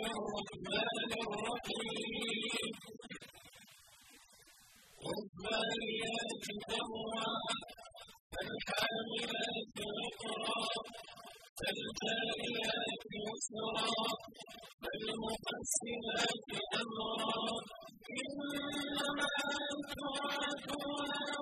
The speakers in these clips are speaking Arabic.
الرحمن الرحيم. والذاريات ذروا فالحاملات وقرا فالجاريات يسرا فالمقسمات أمرا. إنما توعدون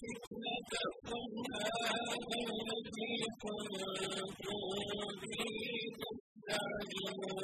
فتنتكم هذا الذي كنتم به تستعجلون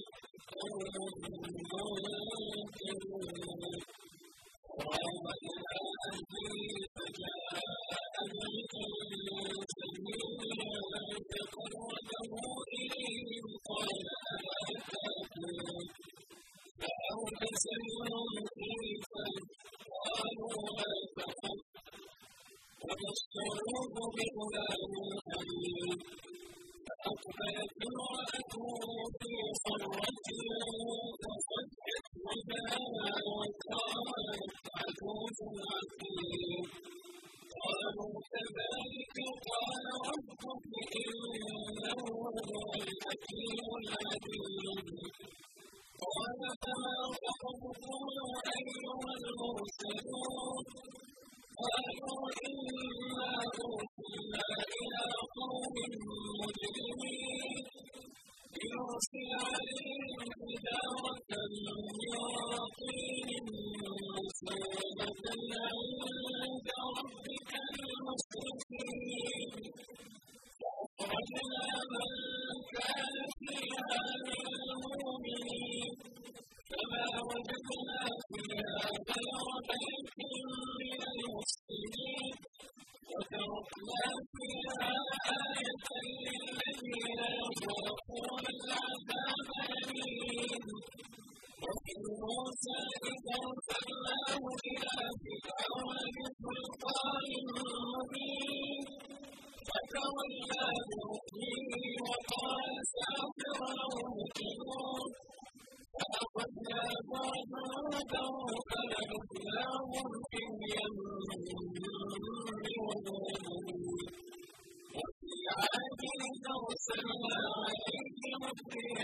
أيها المرسلون قالوا إنا أرسلنا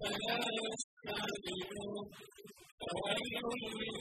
فلا يستعجلون فويل